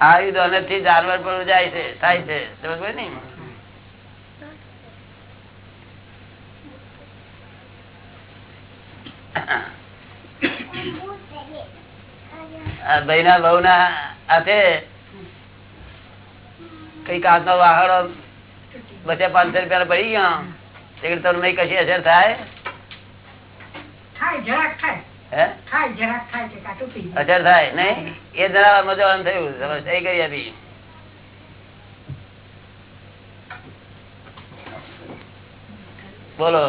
આયુધો થી જાનવર પર જાય છે થાય છે. સમજ ને? ભાઈ ના બહુ ના હાથે કઈ કાચ નો વાહડો બચે પાંચસો રૂપિયા પડી ગયો. એટલે તમને કશી અસર થાય? થાય જરાક થાય. હે? થાય નહીં? એ જરા મજા થયું સહી કરી આપી બોલો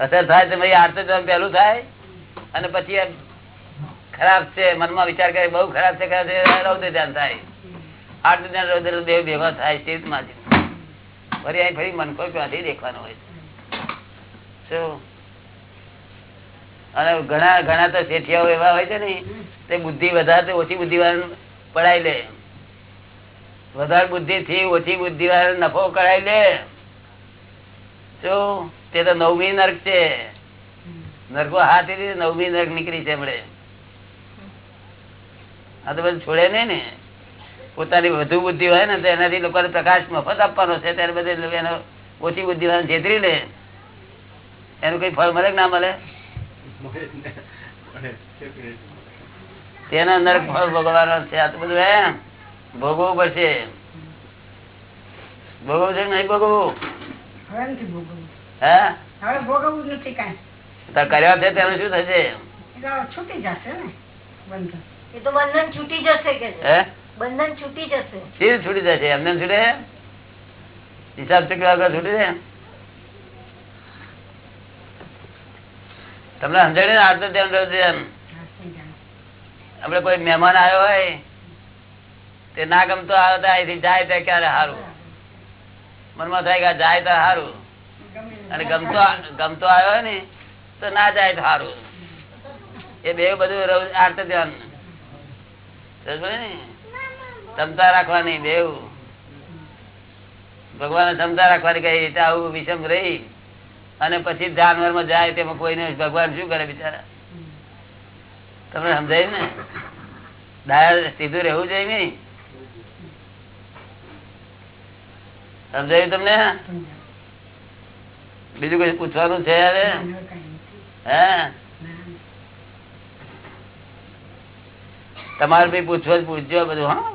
અસર થાય તો ભાઈ આર્ત પેલું થાય અને પછી ખરાબ છે મનમાં વિચાર કરે બહુ ખરાબ છે ખરાબ છે રૌદ્ર ધ્યાન થાય. આર્ત ધ્યાન રૌદ્ર દેવ ભેગા થાય સ્થિતમાંથી ફરી અહીં ફરી મનકો ક્યાંથી દેખવાનો હોય. શું? અને ઘણા ઘણા તો શેઠિયાઓ એવા હોય છે ને, તે બુદ્ધિ વધારે ઓછી બુદ્ધિ પડાય લે. વધારે બુદ્ધિ થી ઓછી બુદ્ધિ નફો કરાય લે. શું તે તો નવમી નર્ક છે. નરકો હાથ નવમી નર્ક નીકળી છે હમણે આ તો બધું છોડે નહીં ને. પોતાની વધુ બુદ્ધિ હોય ને, તો એનાથી લોકોને પ્રકાશ મફત આપવાનો છે, ત્યારે બધે એનો ઓછી બુદ્ધિ વાળા છેતરી લે. એનું કઈ ફળ મળે ના મળે? તેના નરક ફળ ભોગવાનો છે આ તો બધું હે. ભોગવવું પડશે. ભોગવવું છે નહીં ભોગવવું? હવે નથી ભોગવવું. હે? ભોગવવું નથી કાંઈ. કર્યા છે તેનું શું થશે? છૂટી જશે ને એ તો બંધન છૂટી જશે કે બંધન છૂટી જશે. છૂટી જશે? એમને એમ છૂટે? હિસાબ ચૂક્યા વગર છૂટી? જાય તમને સમજાય ને આટલું ધ્યાન રહ્યું આપડે કોઈ મહેમાન આવ્યો હોય, તે ના ગમતો આવે અહીંથી જાય તો ક્યારે સારું મનમાં થાય કે જાય તો સારું અને ગમતો ગમતો આવ્યો ને, તો ના જાય તો સારું એ બે બધું આર્ત ધ્યાન. ક્ષમતા રાખવાની બેવ ભગવાન ક્ષમતા રાખવાની કઈ રીતે આવું વિષમ રહી. અને પછી જાનવરમાં જાય તેમાં કોઈને ભગવાન શું કરે બિચારા? તમને સમજાય ને? ડાયા સીધું રહેવું જોઈએ નઈ સમજાયું તમને? બીજું કઈ પૂછવાનું છે હવે? હે? તમારે ભાઈ પૂછવો જ પૂછજો બધું હા.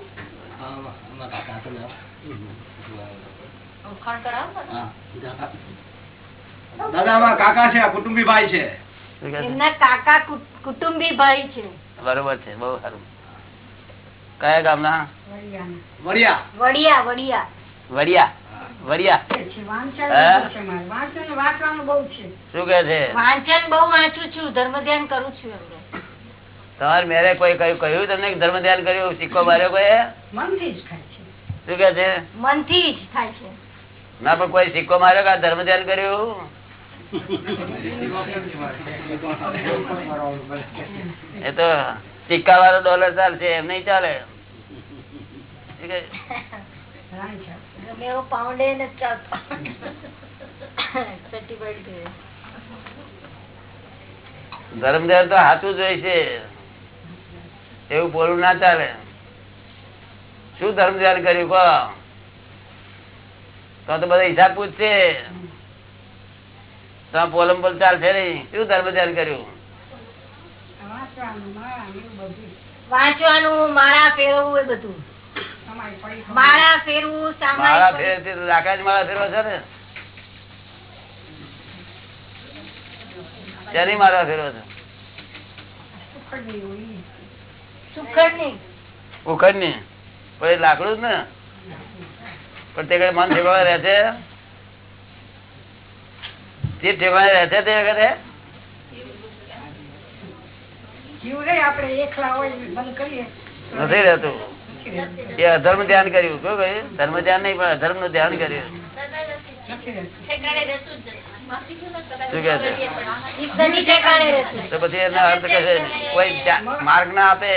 ઓળખાણ કરાવો ને. દાદા કાકા છે કુટુંબી ભાઈ છે. શું કહે છે? એમના કાકા કુટુંબી ભાઈ છે. બરોબર છે બહુ સારું. કયા ગામના? વડિયા. વડિયા વડિયા. વડિયા વડિયા. વાંચન હે? બહુ છે મારે. વાંચન વાંચવાનું બહુ છે. શું કે છે? વાંચન બહુ વાંચું છું ધર્મ ધ્યાન કરું છું તમારે મેરે કોઈ કહ્યું કહ્યું તમને કે ધર્મ ધ્યાન કર્યું સિક્કો માર્યો કોઈ મનથી જ ખાય છે. શું કે છે? મનથી જ થાય છે. ના પણ કોઈ સિક્કો માર્યો કે ધર્મ ધ્યાન કર્યું? એ તો સિક્કા વાળો ડોલર ચાલશે એમ નહીં ચાલે શું કે? રાણી છે. ગમે એવો પાઉન્ડે નથી ચાલતો Certified છે. ધર્મ ધ્યાન તો સાચું જ હોય છે એવું બોલવું ના ચાલે શું ધર્મ ધ્યાન કર્યું કહો તો બધા હિસાબ પૂછશે તો પોલમ પોલ ચાલશે નઈ શું ધર્મ ધ્યાન કર્યું? વાંચવાનું ફેરવવું એ બધું. ફેરવું ફેરતી આકાશ ફેરવા છે ને. ફેરવા છે? લાકડું જ ને. પણ તે કઈ મન ઠેકાણે રહે છે? તે ઠેકાણે રહે તે વખતે? જીવ રે આપણે એકલા હોય ને બંધ કરીએ. તો નથી રહેતું. એ અધર્મ ધ્યાન કર્યું. શું કહ્યું? ધર્મ ધ્યાન નહીં પણ અધર્મનું ધ્યાન કર્યું. માર્ગ ના આપે.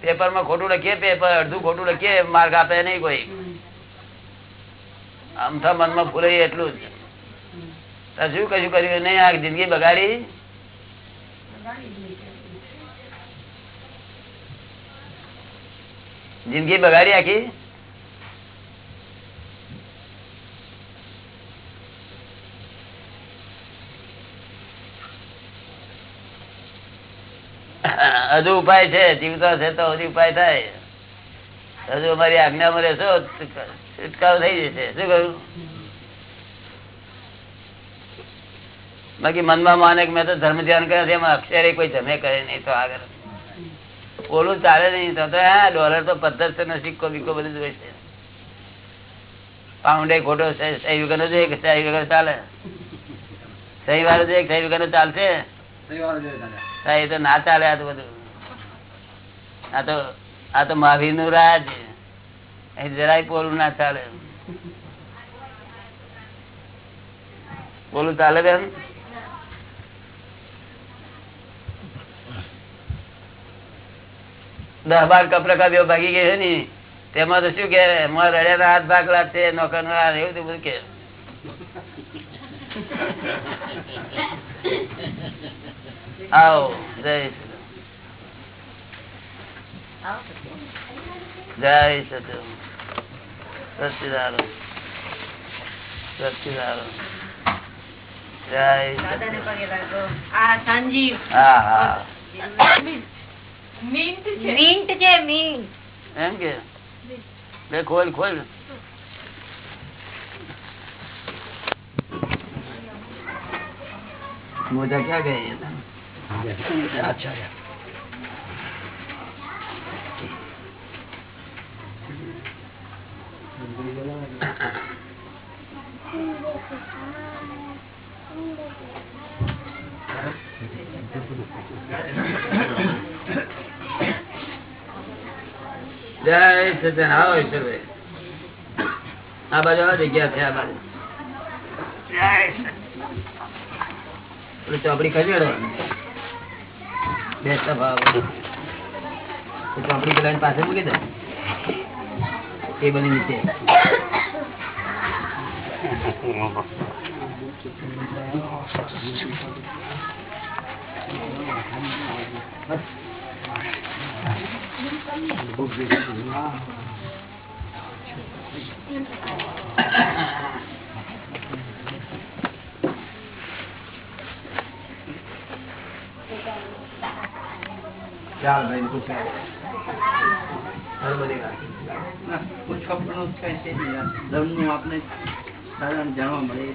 પેપરમાં ખોટું લખીએ પેપર અડધું ખોટું લખીએ માર્ગ આપે નહીં કોઈ. આમ તો મનમાં ફૂલે એટલું જ. શું કશું કર્યું? નહીં, આ જિંદગી બગાડી? જિંદગી બગાડી આખી? હજુ ઉપાય છે, જીવતો છે તો હજુ ઉપાય થાય. હજુ અમારી આજ્ઞામાં રહેશો, છુટકારો થઈ જશે. શું કહ્યું? બાકી મનમાં માને કે મેં તો ધર્મ ધ્યાન કર્યા છે એમાં અક્ષરે કોઈ જમે કરે નહીં તો આગળ. ઓલું ચાલે નહીં તો હા ડોલર તો પદ્ધત નો સિક્કો બીકો બધું જોઈ છે પાઉન્ડે ખોટો સહી વગર જોઈએ કે સહી વગર ચાલે? સહી વાળો જોઈએ સહી વગર ચાલશે? રવિવારે જોઈએ દાદા. હા, એ તો ના ચાલે આ તો બધું. આ તો આ તો મહાવીરનું રાજ. અહીં જરાય પોલું ના ચાલે. પોલું ચાલે બેન? દસ બાર કપડા બે ભાગી ગઈ છે ને તેમાં તો શું કે રડ્યા હાથ ભાગલા છે નોકર નો એવું તો બધું કે. આવો જય. જય સચિદાનંદ. સચિદાનંદ સચિદાનંદ જય સંજીવ હા હા. મિન્ટ છે. મિન્ટ એમ કે? બે ખોલ ખોલ. મોજા ક્યાં ગયા અચ્છા આ બાજુ જગ્યા છે, આ બાજુ. ચોપડી ખસેડો બે સભા ચોપડી પેલા પાસે મૂકી દે. એ બની નીચે. ચાલ ભાઈ. પૂછવાનું આપણે સાધારણ જાણવા મળે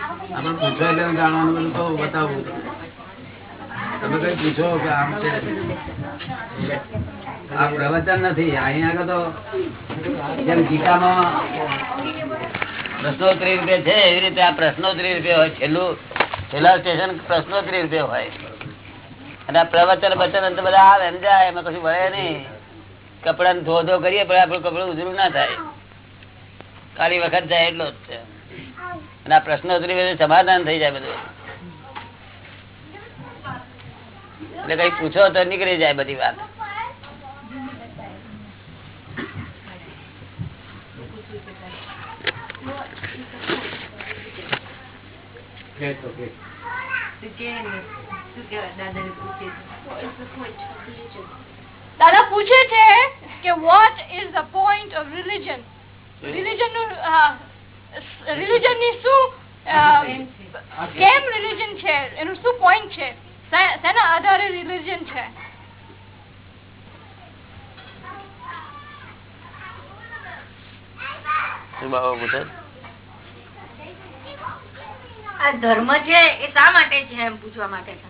આપણે પૂછો એટલે જાણવાનું બધું કહું, બતાવું. તમે કઈ પૂછો કે આમ છે આ પ્રવચન નથી અહીંયા આગળ તો જેમ ગીતામાં પ્રશ્નોત્તરી રૂપે છે, એવી રીતે આ પ્રશ્નોત્તરી રૂપે હોય. છેલ્લું, છેલ્લા સ્ટેશન પ્રશ્નોત્તરી રૂપે હોય. અને આ પ્રવચન બચન તો બધા આવે, એમ જાય, એમાં કશું ભરે નહીં. કપડા ધોધો કરીએ, પણ આપણું કપડું ઉજળું ના થાય. કાલી વખત જાય એટલો જ છે. અને આ પ્રશ્નોત્તરી બધું સમાધાન થઈ જાય બધું. એટલે કઈ પૂછો તો નીકળી જાય બધી વાત. દાદા પૂછે છે કે what is the point of religion? Religion નું રિલિજનની શું કેમ રિલિજન છે? એનું શું પોઈન્ટ છે? શેના આધારે રિલિજન છે? ધર્મ છે એ શા માટે છે એમ પૂછવા માટે છે.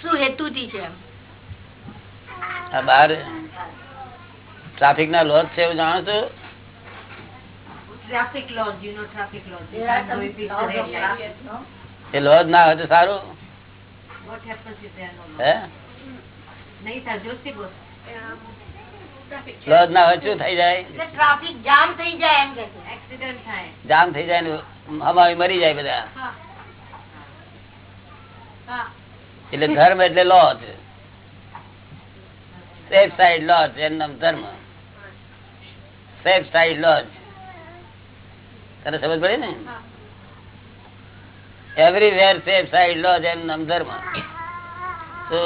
શું હેતુથી છે એમ? આ બહાર ટ્રાફિક ના લોજ છે એવું જાણો છો? Traffic laws, you know traffic laws. There are some laws of traffic, no? એ લોજ ના હોય તો સારું if there are no laws? હે નહીં સર જોશી બોસ લોજ ના હોય શું થઈ જાય ટ્રાફિક જામ થઈ જાય એમ કે એક્સિડન્ટ થાય જામ થઈ જાય ને હમાવી મરી જાય બધા એટલે ધર્મ એટલે લોજ સેફ સાઈડ લોજ એનું નામ ધર્મ સેફ સાઈડ લોજ તને સમજ પડે ને? એવરીવેર સેફ સાઈડ લો જેમ નામ ધર્મ તો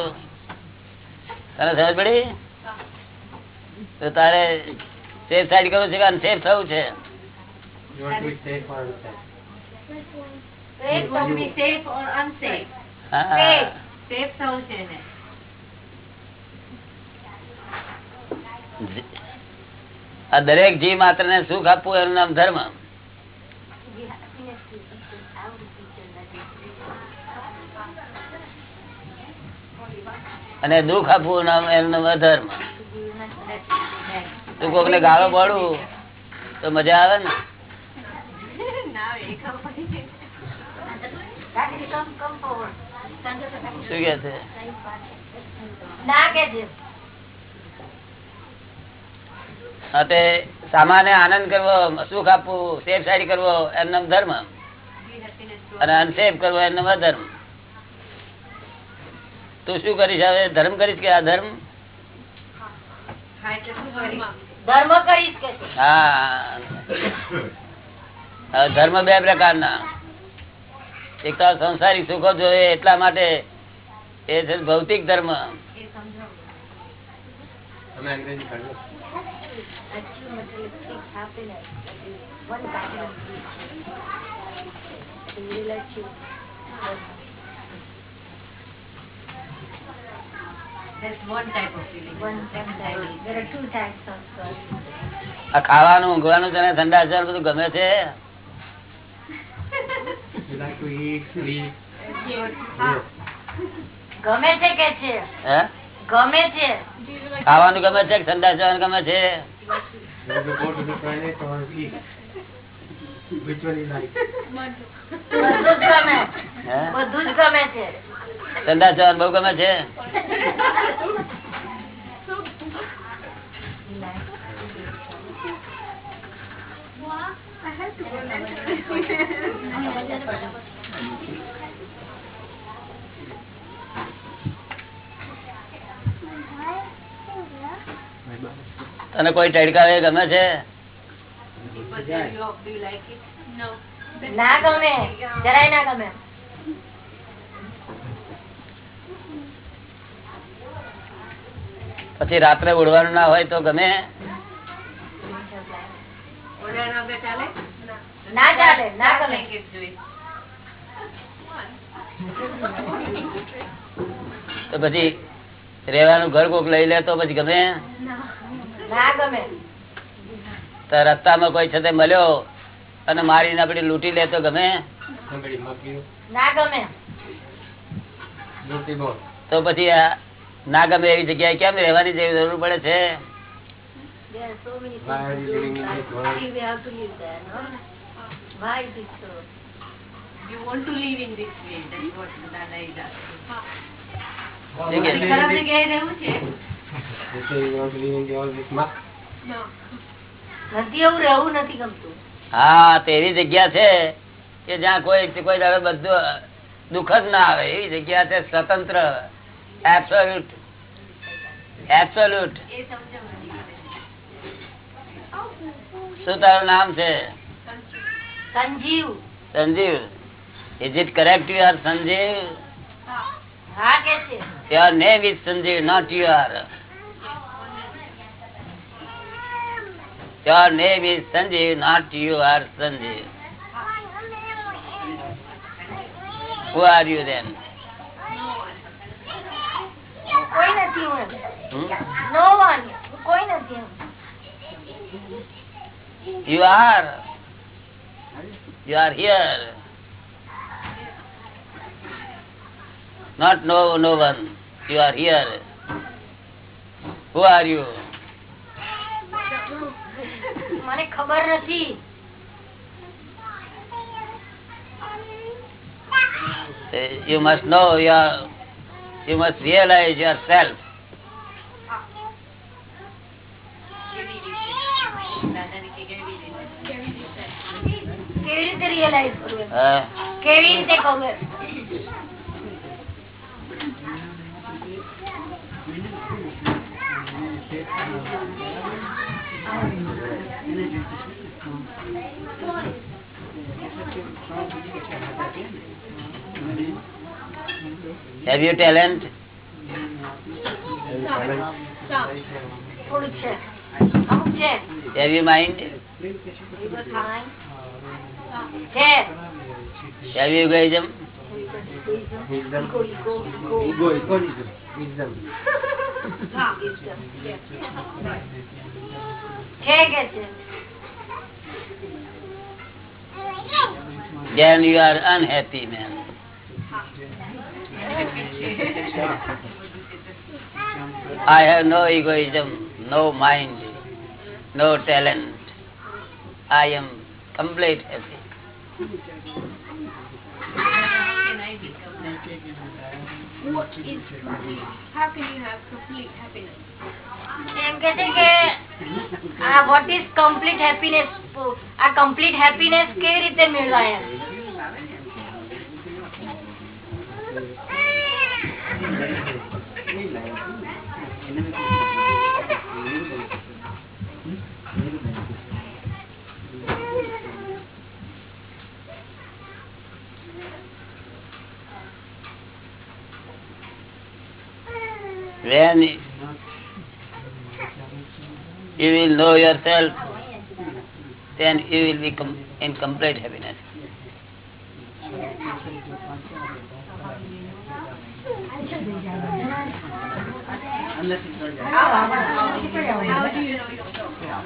તને સમજ પડી? તો તારે સેફ સાઈડ કરવું છે કે અનસેફ થવું છે? It want to be safe or unsafe. હા Safe. થવું છે ને આ દરેક જીવ માત્ર ને સુખ આપવું એનું નામ ધર્મ. અને દુઃખ આપવું નામ એનું નામ અધર્મ. તું કોક ને ગાળો પડું, તો મજા આવે ને. શું કે છે ના કે છે હા તે સામાન્ય આનંદ કરવો સુખ આપવું સેફ સારી કરવો એમનો ધર્મ. અને અનસેફ કરવો એમનો અધર્મ. તું શું કરીશ હવે? ધર્મ કરીશ કે અધર્મ? હા ધર્મ કરીશ કે છે હા. હવે ધર્મ બે પ્રકારના. એક તો સંસારી સુખો જોઈએ એટલા માટે એ છે ભૌતિક ધર્મ. Materialistic happiness that is one kind of. It will let you That's one type of feeling. one type of There are two types of uh, આ ખાવાનું ઊંઘવાનું તને ઠંડા ચાલ બધું ગમે છે ગમે છે કે છે ગમે છે ખાવાનું ગમે છે ઠંડા જવાનું ગમે છે બધું જ ગમે હે બધું જ ગમે છે ઠંડા જવાનું બહુ ગમે છે. તને કોઈ ટડકાવે ગમે છે. ના ગમે જરાય ના ગમે પછી રાત્રે ઉડવાનું ના હોય તો ગમે. તો પછી રેવાનું ઘર કોક લઈ લે તો પછી ગમે ના ગમે તો રસ્તામાં કોઈ છે તે મળ્યો અને મારીને આપણે લૂંટી લે તો ગમે ના ગમે તો પછી આ ના ગમે એવી જગ્યાએ કેમ રહેવાની જેવી જરૂર પડે છે? You want to live in this way. That's what Dada is asking. હા તેવી જગ્યા છે કે જ્યાં કોઈ કોઈ દાડો બધું દુઃખ જ ના આવે. એવી જગ્યા છે સ્વતંત્ર. એબ્સોલ્યુટ એબ્સોલ્યુટ શું તારું નામ છે? Sanjeev. Sanjeev. Is it correct you are Sanjeev? હા name is is Sanjeev not your your name is Sanjeev not you Sanjeev Who are you then? કોઈ નથી હું? નો વન કોઈ નથી એમ. You are. You are here. not know no one. You are here. Who are you? મને ખબર નથી You must know your, you must realize yourself. કેવી રીતે દાદાને કે કેવી રીતે કેવી રીતે રિયલાઇઝ કરવું એમ? Uh, કેવી રીતે કહું એમ? have you talent? થોડુંક છે અમુક છે Have you mind? છે Have you egoism? Ego, ego, ego. છે કે છે Then you are unhappy man. I have no egoism, no mind, no talent. I am complete happy. Can I become What is complete? How can you have complete happiness? એમ કે છે કે આ what is complete happiness આ complete happiness કેવી રીતે મેળવાય When you will know yourself, then you will become in complete happiness.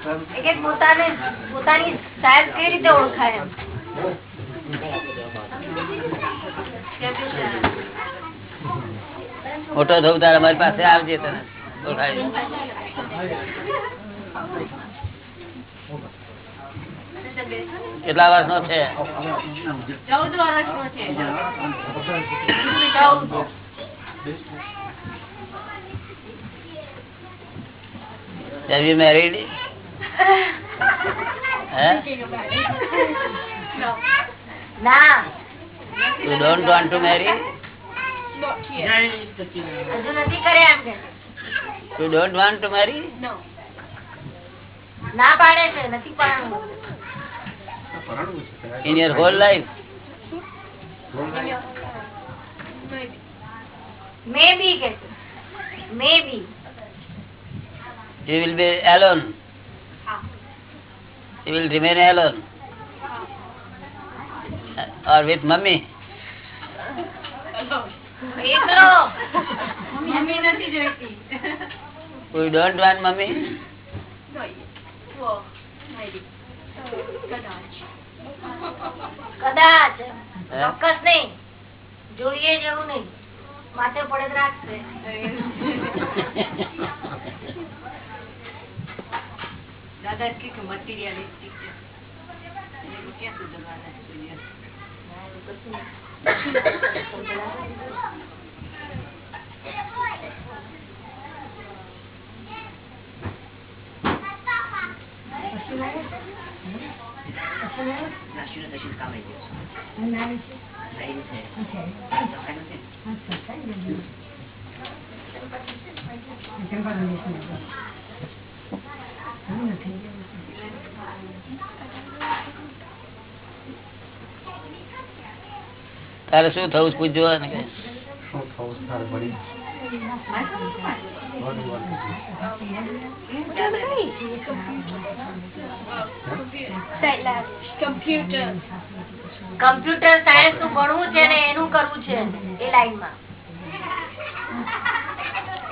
પોતાને પોતાની સાહેબ કેવી રીતે ઓળખાય મોટો થવું તારે અમારી પાસે આવજે તને. કેટલા છે ચૌદ વર્ષનો છે ચૌદ Have you married? Huh? ના You don't want to marry? Not yet. હજુ નથી કર્યા એમ કે You don't want to marry? No. ના પાડે છે નથી પાડવું In your whole life? Maybe. મે બી કે મે બી You will be alone. You will remain alone. Or with mummy. we don't want mummy? કદાચ? ચોક્કસ નહીં જોઈએ જેવું નહીં માથે પડે રાખશે દાદા કે મટીરિયલિસ્ટિક છે. એને તો ક્યાં સુધરવાના છે સૂર્ય? તારે શું થવું પૂછજો ને કે State lab. Computer. કમ્પ્યુટર સાયન્સનું ભણવું છે ને એનું કરવું છે એ લાઈનમાં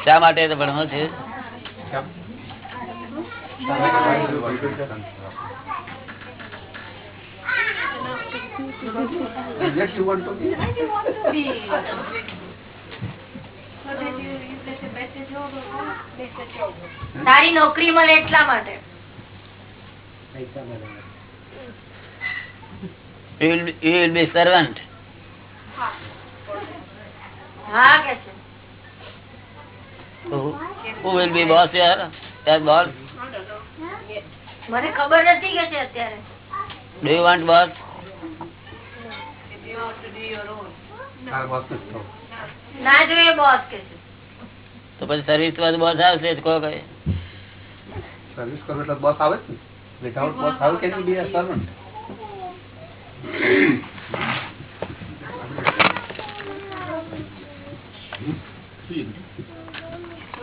શા માટે તો ભણવું છે? સારી નોકરી મળે એટલા માટે You will, you will be servant. Who, who will be boss here? Your boss? મને ખબર નથી કે છે અત્યારે. ડુ યુ વોન્ટ boss ને કહો. જોઈએ બોસ કે છે. તો પછી સર્વિસ બાદ બોસ આવશે જ કોઈ કઈ. સર્વિસ કરો એટલે બોસ આવે જ without boss how can be a servant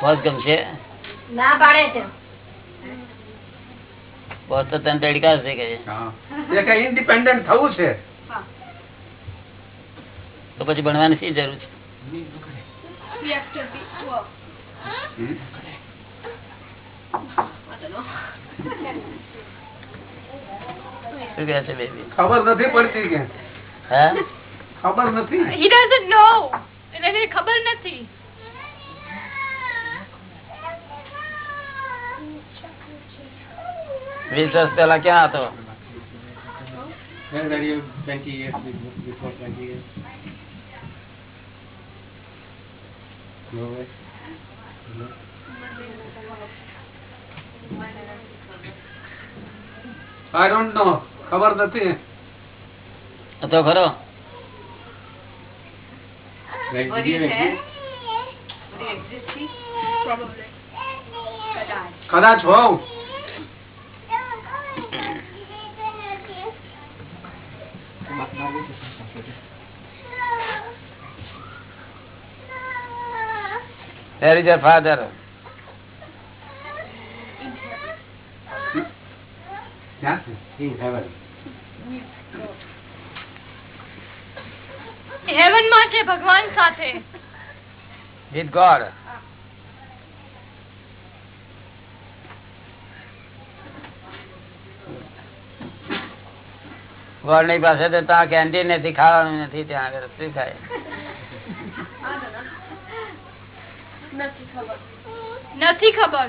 boss ગમશે? ના પાડે છે બોસ તો તને કે? હા. એ કઈ ઇન્ડિપેન્ડન્ટ થવું છે. તો પછી ભણવાની શી જરૂર છે? છે ખબર નથી પડતી કે. હા? ખબર નથી? He doesn't know. એને ખબર નથી. વીસ વર્ષ પહેલા ક્યાં હતો When were you 20 years before, before 20 years? Norway? I don't know ખબર નથી હતો ખરો Like, What did you you said? exist? What you existing? probably કદાચ હોવ Where is your father? છે In heaven. હેવનમાં છે ભગવાન સાથે વિથ God. ગોળ પાસે તો ત્યાં કેન્ટીન નથી ખાવાનું નથી ત્યાં આગળ શું ખાય નથી ખબર.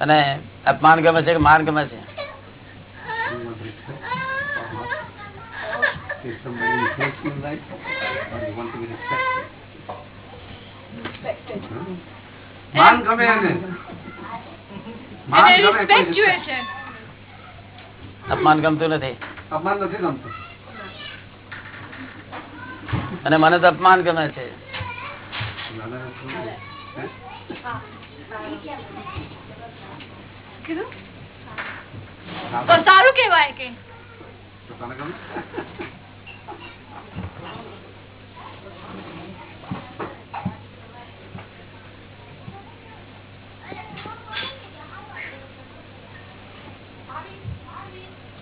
અને અપમાન ગમે છે કે માન ગમે છે? If somebody hates you like or you want to be respected. માન ગમે એને. માન ગમે. કોઈ જોઈએ છે અપમાન ગમતું નથી. અપમાન નથી ગમતું. અને મને તો અપમાન ગમે છે. સારું કેવાય કે.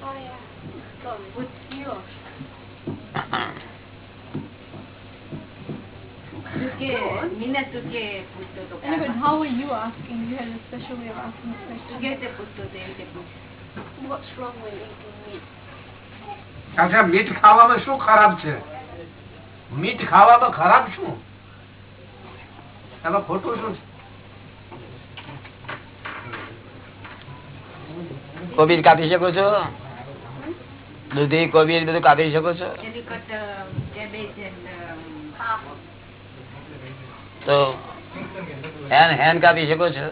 સારા પુત્રો છે. તું કે મીના તું કે પૂછતો તો Anyway, how were you asking? You had a special way of asking the તું question. કે રીતે પૂછતો તો એ રીતે પૂછ What's wrong with eating meat? અચ્છા મીઠ ખાવામાં શું ખરાબ છે મીઠ ખાવામાં ખરાબ શું એમાં ખોટું શું છે કોબીજ કાપી શકો છો દૂધી કોબીજ બધું કાપી શકો છો Can you cut uh, cabbage and um, તો હેન હેન કાપી શકો છો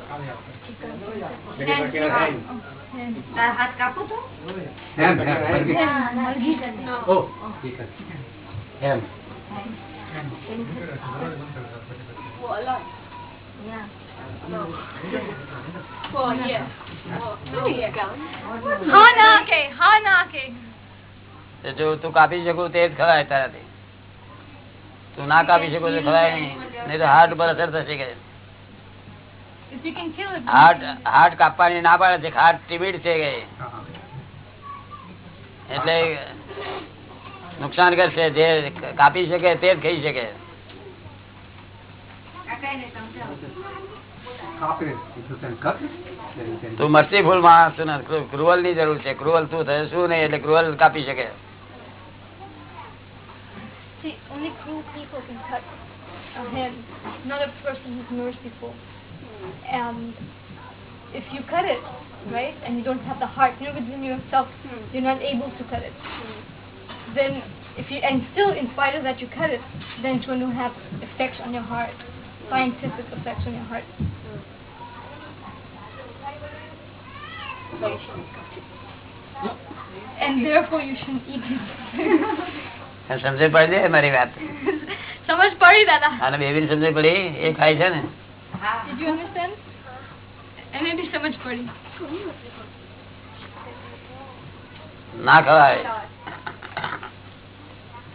Very હા ના કે હા ના કે જો તું કાપી શકું તે જ ખવાય તારાથી તું ના કાપી શકો તો ખવાય નહીં. નહીં તો હાર્ટ ઉપર અસર થશે કે. હાર્ટ હાર્ટ કાપવાની ના પાડે છે હાર્ટ ટીબીડ છે કે. એટલે નુકસાન કરશે જે કાપી શકે તે જ ખાઈ શકે. તું મર્સીફુલ માણસ છું ને ક્રુઅલની જરૂર છે ક્રુઅલ તું થશે શું નહીં એટલે ક્રુઅલ કાપી શકે. And if you cut it, right, and you don't have the heart, you know, within yourself, you're not able to cut it. Then, if you, and still, in spite of that, you cut it, then it's going to have effects on your heart, scientific effects on your heart. And therefore, you shouldn't eat it. સમજણ પડી દે મારી વાત સમજ પડી દાદા અને baby ને સમજણ પડી એ ખાય છે ને Did you understand? એને બી સમજ પડી ના ખવાય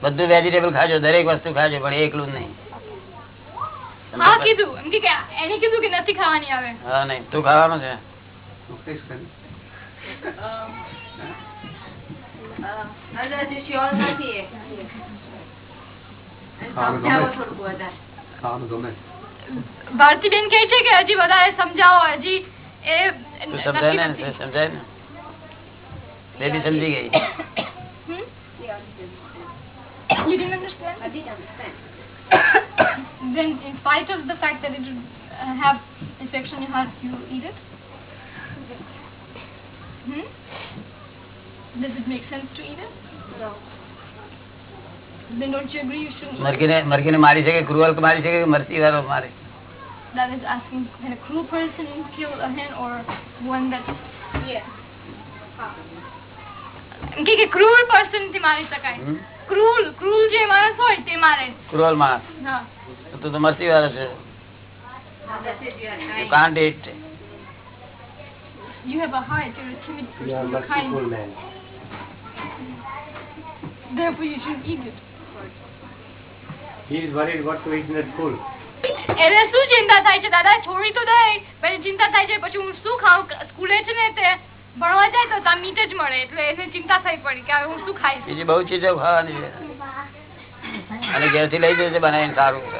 બધું વેજીટેબલ ખાજો દરેક વસ્તુ ખાજો પણ એકલું જ નહીં હા કીધું એમ કે કે એને કીધું કે નથી ખાવાની આવે હા નહીં તું ખાવાનું છે તું taste કરી. અંદાજે sure નથી એ. અને ખાવાનું સમજાવો ગમે. થોડુંક વધારે ખાવાનું ગમે ભારતીબેન કહે છે કે હજી વધારે સમજાવો હજી એ તું સમજાય ને નક્કી નથી. સમજાય ને બેબી સમજી ગઈ You didn't understand? I didn't understand. Then in spite of the fact that it would uh, have effects on your heart, you eat it? Hmm? Does it make sense to eat it? No. Then don't you agree you shouldn't eat it? મરઘીને મરઘીને મારી શકે cruel મારી શકે કે મરસી વાળો મારે That is asking, can a cruel person kill a hen or one that's... Yeah. એમ કે ક્રૂઅલ person થી મારી શકાય હમ? ક્રૂઅલ ક્રૂઅલ જે માણસ હોય તે મારે ક્રુઅલ માણસ હા તો તું તો મરસી વાળો છે That's it, you are You trying. can't eat. you have a heart you're a timid You are person you're kind merciful man. therefore you shouldn't eat it He is worried what to eat in the school. એને શું ચિંતા થાય છે દાદા છોડી તો દે પછી ચિંતા થાય છે પછી હું શું ખાઉં સ્કૂલે છે ને તે ભણવા જાય તો ત્યાં મીટ જ મળે એટલે એને ચિંતા થઈ પડી કે હવે હું શું ખાઈશ બીજી બહુ ચીજો ખાવાની છે અને ઘેરથી લઈ જશે બનાવીને સારું છે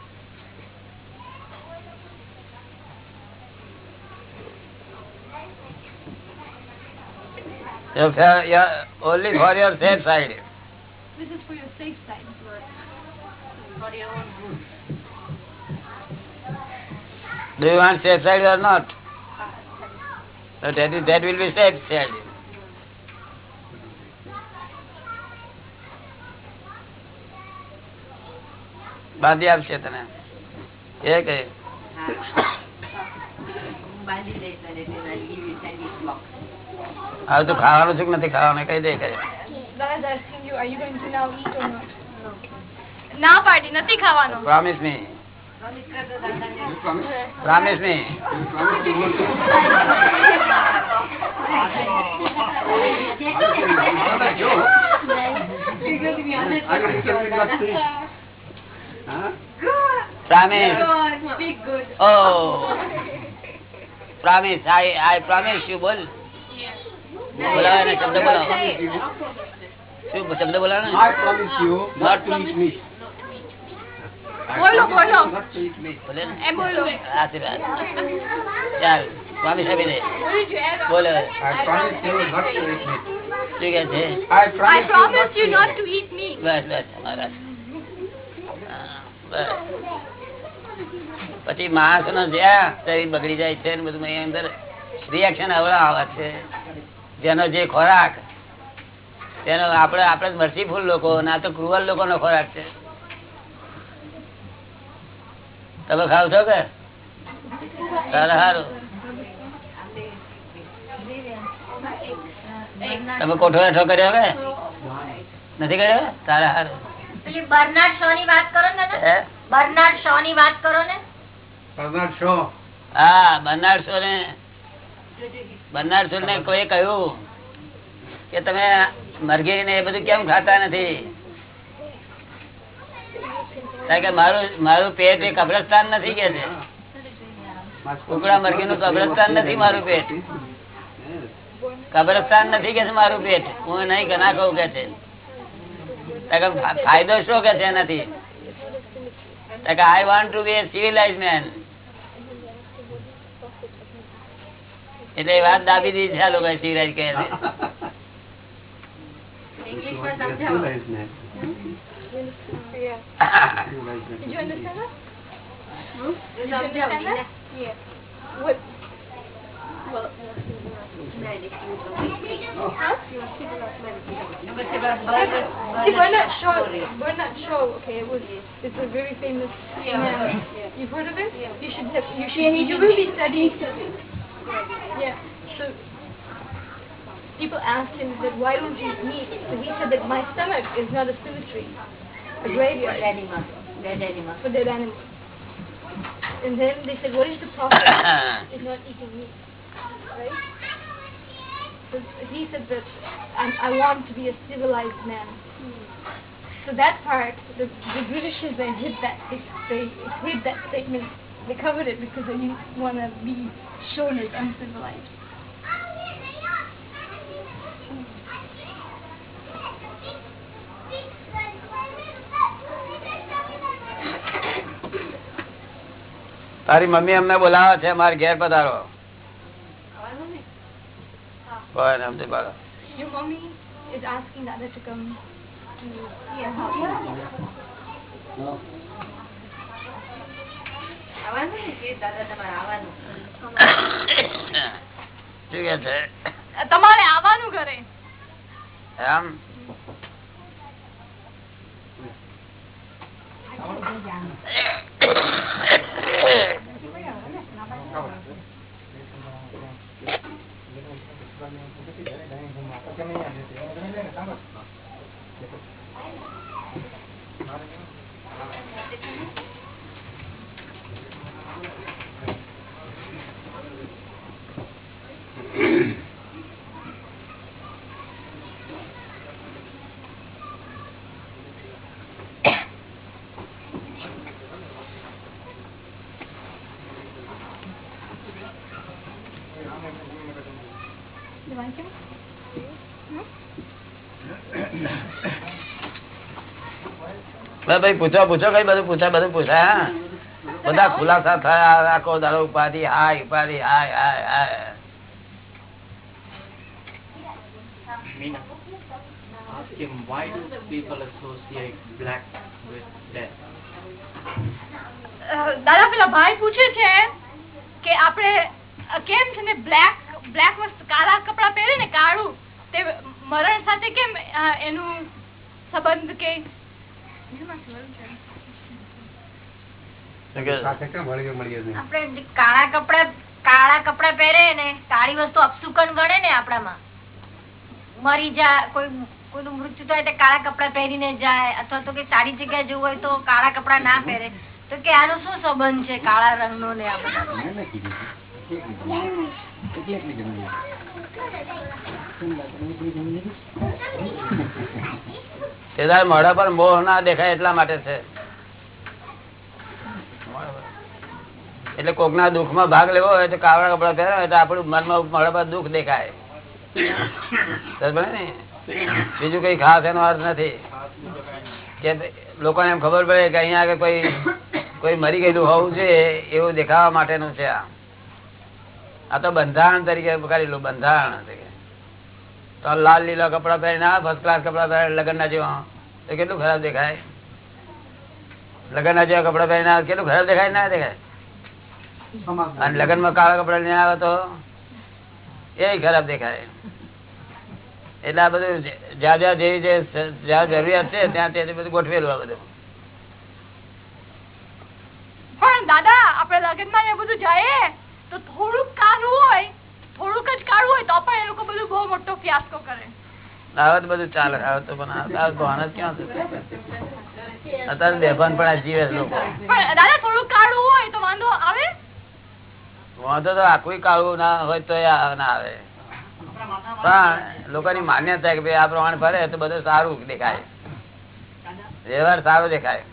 સારું સારું હા. Your fa- your- only for your safe side This is for your safe side. For your own good. do you want safe side or not so that, is, that will be safe side બાંધી આપશે તને એ કે હા. બાંધી દઈશ અને હવે તું ખાવાનું છે કે નથી ખાવાનું કઈ દે કરે? ના પાડી નથી ખાવાનો promise me. Promise me your tell you dada. હા પ્રોમિસ God, speak બોલાવો ને શબ્દ બોલાવો શું બોલાવો. બોલો બોલો આશીર્વાદ ચાલ સ્વામી સાહેબ? બોલો. શું કે છે. બસ બસ બસ પછી માણસ નો જ્યાં શરીર બગડી જાય છે ને બધું અંદર રિએક્શન અવળા આવે છે જેનો જે ખોરાક તેનો આપણે આપણે મર્સીફુલ લોકો ના તો ક્રુઅલ લોકો નો ખોરાક છે. તમે ખાવ છો કે? સારું સારું તમે કોઠો હેઠો કર્યો કે નથી કર્યો સારા સારું બર્નાર્ડ શો ની વાત કરો ને બર્નાર્ડ શો ની વાત કરો ને? Bernard Shaw. હા બર્નાડશો ને. બર્નાડશો ને કોઈ કહ્યું કે તમે મરઘી ને એ બધું કેમ ખાતા નથી? મારું પેટ એ કબ્રસ્તાન નથી કે છે. કુકડા મરઘી નું કબ્રસ્તાન નથી મારું પેટ. કબ્રસ્તાન નથી કે મારું પેટ? હું નહીં ના કહું કે છે. ફાયદો શું કે છે એનાથી? I want to be a civilise man એટલે એ વાત દાબી દીધી છે આ લોકો શિવરાજ કહે છે ઇંગ્લિશમાં સમજાવો Did you understand that? સમજાવો બીજા. Yeah. What? Well, See, Bernard Shaw, Bernard Shaw, okay, it was, it's a very famous man. You've heard of it? You should have, you should, you should really study. Yeah, so people asked him that why don't you eat? So he said that my stomach is not a cemetery, a graveyard animal, dead animal. for dead animals. And then they said, what is the profit in not eating meat? Right? So he said that I, I want to be a civilized man. So that part, the, the Britishers they hid that they, they hid that statement. They covered it because they didn't want to be shown as uncivilized. તારી mummy અમને બોલાવે છે મારે ઘેર પધારો કોઈ ને સમજે બાળક. Your mommy is asking Dada to come to see her house. આવવાનું ને કે દાદા તમારે આવવાનું શું કે છે તમારે આવવાનું ઘરે એમ હવે ભાઈ પૂછો પૂછો કઈ બધું પૂછા બધું પૂછા બધા ખુલાસા થયા રાખો દાડો ઉપાધિ હાય ઉપાધિ હાય હાય હાય. ask him why do people associate black with death? દાદા પેલા ભાઈ પૂછે છે કે આપણે કેમ છે ને બ્લેક બ્લેક વસ્તુ કાળા કપડા પહેરે ને કાળું? તે મરણ સાથે કેમ એનું સંબંધ કે સાથે કેમ વળગે મળીએ નહીં? આપણે કાળા કપડા કાળા કપડા પહેરે ને કાળી વસ્તુ અપસુકન ગણે ને આપણામાં. મરી જાય કોઈ કોઈનું મૃત્યુ થાય તો કાળા કપડા પહેરીને જાય અથવા તો કે સારી જગ્યાએ જવું હોય તો કાળા કપડા ના પહેરે. તો કે આનો શું સંબંધ છે કાળા રંગનો ને આપણા મોઢા પર મોહ ના દેખાય એટલા માટે છે. એટલે કોકના દુઃખમાં ભાગ લેવો હોય તો કાવડા કપડા પહેરે તો આપણું મનમાં મળે પર દુઃખ દેખાય. ને? બીજું કઈ ખાસ એનો અર્થ નથી. કે લોકોને એમ ખબર પડે કે અહીંયા આગળ કોઈ કોઈ મરી ગયેલું હોવું જોઈએ એવું દેખાવા માટેનું છે આ આ તો બંધારણ તરીકે કરેલું બંધારણ તરીકે તો લાલ લીલા કપડા પહેરીને ફર્સ્ટ ક્લાસ કપડા પહેરે લગ્ન ના જેવા. તો કેટલું ખરાબ દેખાય? લગ્ન ના જેવા કપડા પહેરીને કેટલું ખરાબ દેખાય? ના દેખાય. અને લગ્નમાં કાળા કપડા લઈને આવે તો એ ખરાબ દેખાય. એટલે આ બધું જ્યાં જ્યાં જેવી જે જ્યાં જરૂરિયાત છે ત્યાં ત્યાં બધું ગોઠવેલું આ બધું. પણ દાદા આપણે લગ્નમાં બધું તો થોડુંક કાળું હોય થોડુંક જ કાળું હોય તો પણ એ લોકો બધું બહુ મોટો ફિયાસ્કો કરે. બધું ચાલે આવે તો પણ ભાન જ ક્યાં થશે અત્યારે બેભાન પણ જીવે લોકો. દાદા થોડુંક કાળું હોય તો વાંધો આવે? વાંધો તો આખું કાળું ના હોય તો ના આવે. પણ લોકોની માન્યતા કે ભાઈ આ પ્રમાણે ફરે તો બધું સારું દેખાય. વ્યવહાર સારો દેખાય.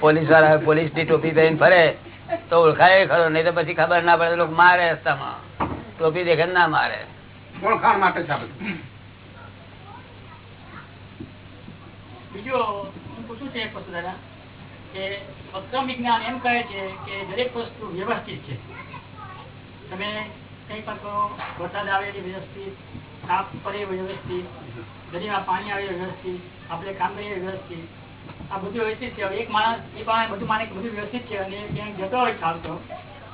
પોલીસવાળા પોલીસની ટોપી પહેરીને ફરે તો ઓળખાય ખરો નહીં તો પછી ખબર ના પડે લોકો મારે રસ્તામાં. ટોપી દેખે ના મારે. ઓળખાણ માટે છે આ બધું એક કહે દરેક વસ્તુ વ્યવસ્થિત છે. તમે કઈ પણ વરસાદ આવે વ્યવસ્થિત સાપ પડે વ્યવસ્થિત નદીમાં પાણી આવે વ્યવસ્થિત, આપણે કામ કરીએ વ્યવસ્થિત. આ બધું વ્યવસ્થિત છે. એક માણસ એ પ્રમાણે બધું માને બધું વ્યવસ્થિત છે અને ક્યાંક જતો હોય ચાલતો,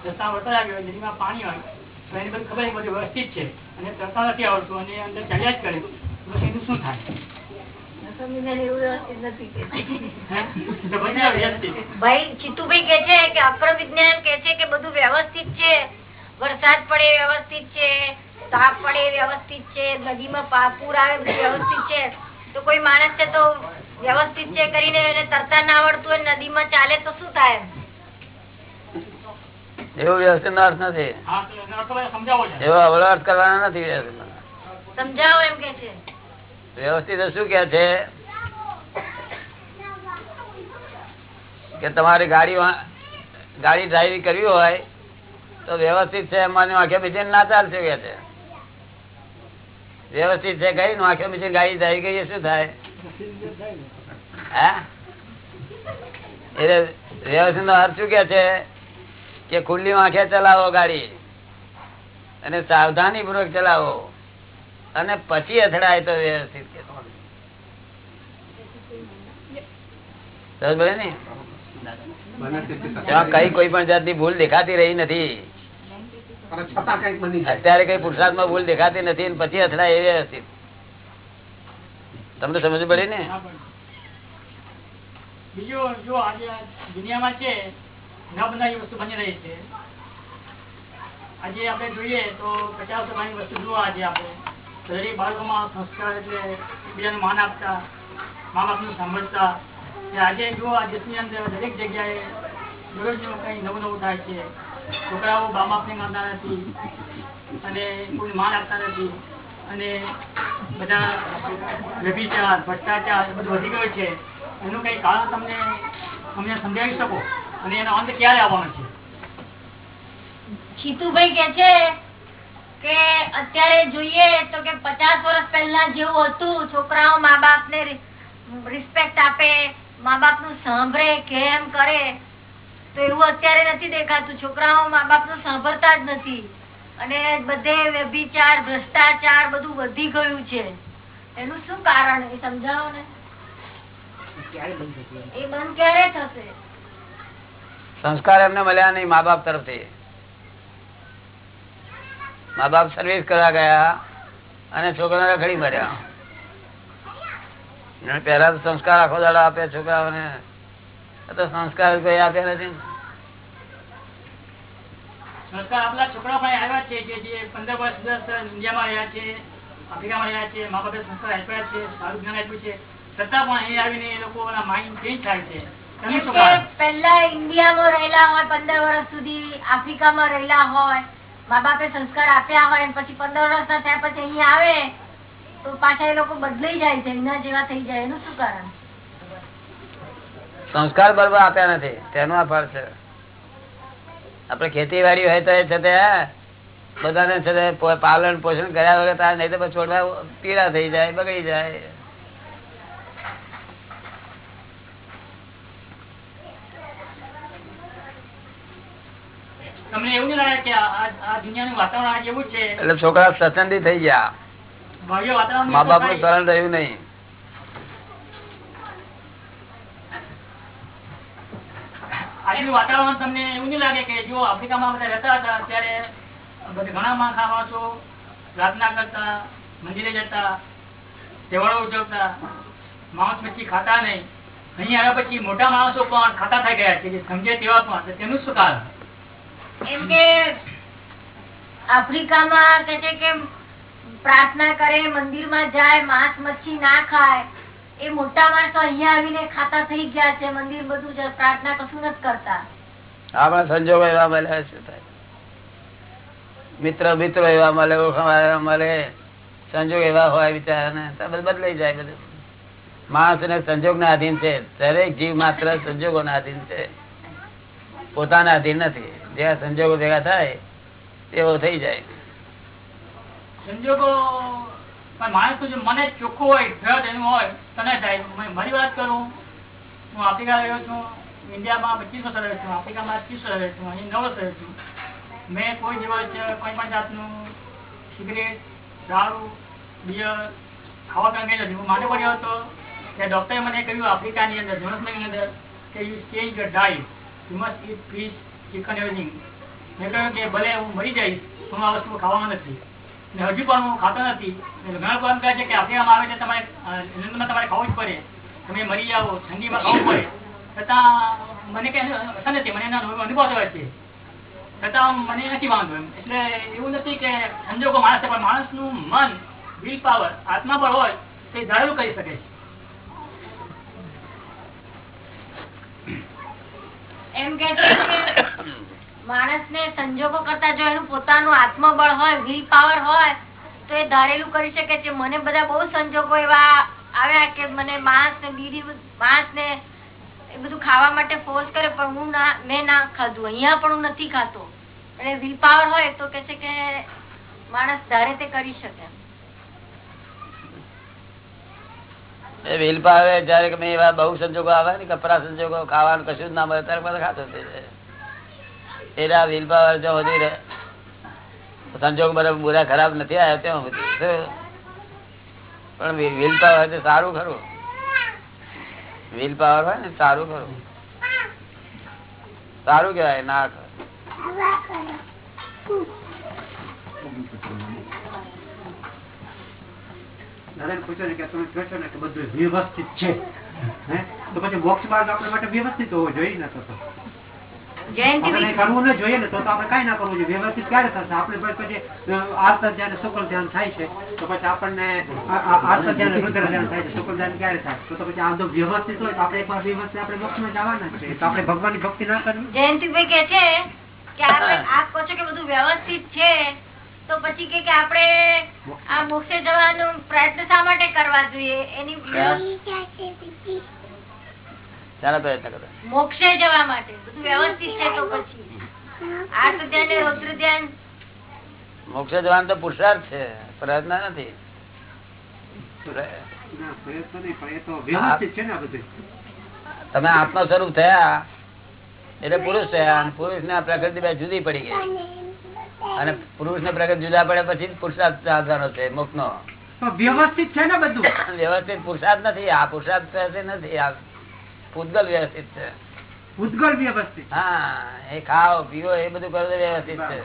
રસ્તા વરસાદ આવ્યો હોય નદીમાં પાણી હોય, તો એની બધી ખબર બધું વ્યવસ્થિત છે અને તરતા નથી આવડતું અને અંદર ચાલ્યા જ કરે. તો એનું શું થાય હે? તો બધું વ્યવસ્થિત ભાઈ ચિત્તુભાઈ કે છે? કે અક્રમ વિજ્ઞાન કે છે કે બધું વ્યવસ્થિત છે. વરસાદ પડે વ્યવસ્થિત છે તાપ પડે વ્યવસ્થિત છે નદીમાં પૂર આવે વ્યવસ્થિત છે. તો કોઈ માણસ છે તો વ્યવસ્થિત છે કરીને એને તરતા ના આવડતું હોય નદીમાં ચાલે તો શું થાય એવો વ્યવસ્થિત નો અર્થ નથી. એવો અવળો અર્થ કરવાનો નથી સમજાવો એમ કે છે. વ્યવસ્થિત શું કે છે? કે તમારી ગાડી ગાડી ડ્રાઈવિંગ કરવી હોય, તો વ્યવસ્થિત છે, એમાં આંખે બીજી ના ચાલશે કે છે? વ્યવસ્થિત છે કઈ? આંખે બીજી ગાડી ડ્રાઈવ કરીએ, શું થાય? હા? એટલે વ્યવસ્થિત નો અર્થ શું કે છે? કે ખુલ્લી આંખે ચલાવો ગાડી, અને સાવધાની પૂર્વક ચલાવો. અને પછી અથડાય તો વ્યવસ્થિત કઈ કોઈ પણ જાતની ભૂલ દેખાતી રહી નથી. અત્યારે કઈ પુરસાદમાં ભૂલ દેખાતી નથી પછી અથડાય વ્યવસ્થિત. તમને સમજ પડે ને? બીજું, જો આજે દુનિયામાં છે ન એ વસ્તુ બની રહી છે. આજે આપણે જોઈએ તો દરેક બાળકોમાં સંસ્કાર એટલે એકબીજાને માન આપતા, મા બાપનું સાંભળતા. કે આજે જો આ દેશની અંદર દરેક જગ્યાએ દરરોજ કંઈ નવું નવું થાય છે, છોકરાઓ મા બાપને માનતા નથી અને કોઈ માન આપતા નથી અને બધા વ્યભિચાર, ભ્રષ્ટાચાર બધું વધી ગયો છે, એનું કઈ કારણ તમને, અમને સમજાવી શકો? અને એનો અંત ક્યારે આવવાનો છે? ચિતુભાઈ કે છે કે અત્યારે જોઈએ તો કે પચાસ વર્ષ પહેલા જેવું હતું છોકરાઓ મા બાપ ને રિસ્પેક્ટ આપે મા બાપનું સાંભળે કેમ કરે તો એવું અત્યારે નથી દેખાતું. છોકરાઓ મા બાપનું સાંભળતા જ નથી. અને બધે વ્યભિચાર ભ્રષ્ટાચાર બધું વધી ગયું છે. એનું શું કારણ એ સમજાવો ને? એ બંધ ક્યારે થશે? સંસ્કાર એમને મળ્યા નહીં મા બાપ તરફથી. મા બાપ સર્વિસ કરવા ગયા અને છોકરાને રખડી મર્યા. પેલા તો સંસ્કાર આખો દાડો આપે છોકરાઓને. તો સંસ્કાર કોઈ આપે નથી. સંસ્કાર આપણા છોકરા પણ આવ્યા છે કે જે પંદર વર્ષ દસ ઇન્ડિયામાં રહ્યા છે આફ્રિકામાં રહ્યા છે મા બાપે સંસ્કાર આપ્યા છે સારું જ્ઞાન આપ્યું છે. છતાં પણ અહીં આવીને એ લોકોના માઇન્ડ ચેન્જ થાય છે. પહેલા ઇન્ડિયામાં રહેલા હોય પંદર વર્ષ સુધી આફ્રિકામાં રહેલા હોય મા બાપે સંસ્કાર આપ્યા હોય પછી પંદર વર્ષના થયા પછી અહીંયા આવે, તો પાછા એ લોકો બદલાઈ જાય છે, એના જેવા થઈ જાય. એનું શું કારણ? સંસ્કાર બરોબર આપ્યા નથી. તેનો આ ફળ છે. આપડે ખેતીવાડી હોય તો એ છે બધાને છે પાલન પોષણ કર્યા વગર તાર નહીં તો છોડવા પીળા થઈ જાય, બગડી જાય. તમને એવું લાગે કે આ આ- આ દુનિયાનું વાતાવરણ આજે એવું છે? એટલે છોકરા સ્વચ્છંદી થઈ ગયા. મા બાપનું શરણ રહ્યું નહીં. આજનું વાતાવરણ તમને એવું નહીં લાગે કે જો આફ્રિકામાં બધા રહેતા હતા ત્યારે બધા ઘણા માણસા માણસો પ્રાર્થના કરતા મંદિરે જતા તહેવારો ઉજવતા માણસ પછી ખાતા નહીં. અહીં આવ્યા પછી મોટા માણસો પણ ખાતા થઈ ગયા છે જે સમજે તેવા પણ. તેનું શું કારણ? એમ મિત્ર, મિત્રો એવા મળે, ઓળખાવા મળે, સંજોગ એવા હોય બિચારાને બદલાઈ જાય બધું. માણસ ને સંજોગ ના આધીન છે. દરેક જીવ માત્ર સંજોગો ના આધીન છે. પોતાના આધીન નથી. જેવા સંજોગો ભેગા થાય તેવો થઈ જાય. સંજોગો મને ચોખ્ખું હોય તને મારી વાત કરું, હું આફ્રિકા રહ્યો છું, ઇન્ડિયામાં પચીસ વર્ષ રહ્યો છું, આફ્રિકામાં ત્રીસ વર્ષ રહ્યો છું, અહીં નવ વર્ષ છું. મેં કોઈ દિવસ કોઈ પણ જાતનું સિગરેટ, દારૂ, બિયર ખાવા કાંઈ નથી. હું માંડો પડ્યો હતો, ત્યાં ડૉક્ટરે મને કહ્યું, આફ્રિકાની અંદર જોનસબર્ગની અંદર, કે you change your diet you must eat fish chicken everything મેં કહ્યું કે ભલે હું મરી જઈશ તો આ વસ્તુ ખાવામાં નથી. ને હજુ પણ હું ખાતો નથી. ઘણા એમ કહે છે કે આફ્રિકામાં આવે છે તમારે અ, તમારે ખાવું જ પડે. તમે મરી જાઓ ઠંડીમાં ખાવું પડે. છતાં મને કઈ અસર નથી મને એના અનુભવ થયો છે. છતાં મને નથી વાંધો એમ. એટલે એવું નથી કે સંજોગો માણસ પણ માણસનું મન વિલ પાવર આત્મા પર હોય તો ધારેલું કરી શકે છે. એમ કે માણસ ને સંજોગો કરતા જો એનું પોતાનું આત્મબળ હોય વિલ પાવર હોય, તો એ ધારેલું કરી શકે છે. મને બધા બહુ સંજોગો એવા આવ્યા કે મને માંસ ને બીડી માંસ ને એ બધું ખાવા માટે ફોર્સ કરે, પણ હું ના, મેં ના ખાધું. અહીંયા પણ હું નથી ખાતો. એટલે વિલ પાવર હોય તો કે છે કે માણસ ધારે તે કરી શકે એ વિલ પાવે જયારે તમે એવા બહુ સંજોગો આવે ને કપરા સંજોગો ખાવાનું કશું જ ના મળે ત્યારે બધા ખાતો થઈ જાય. એના વિલ પાવર જો વધી રહે. સંજોગ બધા બુરા ખરાબ નથી આવ્યા ત્યાં સુધી પણ વિલ પાવર હોય તો સારું ખરું. વિલ પાવર હોય ને સારું ખરું. સારું કેવાય ના દાદાને પૂછ્યું ને કે તમે કહો છો ને કે બધું વ્યવસ્થિત છે. તો પછી મોક્ષ માર્ગ આપણા માટે વ્યવસ્થિત હોવો જોઈએ ને તો તો. આપણે કંઈ કરવું ન જોઈએ ને તો તો આપણે કાંઈ ના કરવું જોઈએ. વ્યવસ્થિત ક્યારે થશે? આપણે પછી પછી ધ્યાન શુક્લ ધ્યાન થાય છે. તો પછી આપણને આ- આ ધ્યાન રુદ્ર ધ્યાન થાય છે. શુક્લ ધ્યાન ક્યારે થાય? તો તો પછી આ જો વ્યવસ્થિત હોય તો આપણે વ્યવસ્થિત આપણે મોક્ષમાં જવાના છે. તો આપણે ભગવાનની ભક્તિ ના કરવી. જયંતિભાઈ કે છે કે આપણે આપ કહો છો કે બધું વ્યવસ્થિત છે. તો પછી કે કે આપણે આ મોક્ષે જવાનો પ્રયત્ન શા માટે કરવા જોઈએ? એની ચાલો પ્રયત્ન કરો. મોક્ષે જવા માટે. બધું વ્યવસ્થિત છે તો પછી. આર્ત ધ્યાન ને રૌદ્ર ધ્યાન મોક્ષ જવાનું તો પુરુષાર્થ છે. પ્રયત્ન નથી. ના, પ્રયત્ન નહીં પણ એ તો વ્યવસ્થિત છે ને આ બધું. તમે આત્મ સ્વરૂપ થયા. એટલે પુરુષ થયા પુરુષ ને પ્રકૃતિ બે જુદી પડી ગઈ. અને પુરુષ ને પ્રગટ જુદા પડે પછી પુરુષાર્થ સાધવાનો છે મુખ નો વ્યવસ્થિત છે ને બધું? વ્યવસ્થિત પુરુષાર્થ નથી આ પુરુષાર્થ થશે નથી આ પૂતગલ વ્યવસ્થિત છે. પૂતગલ વ્યવસ્થિત? હા એ ખાઓ પીવો એ બધું કરો વ્યવસ્થિત છે.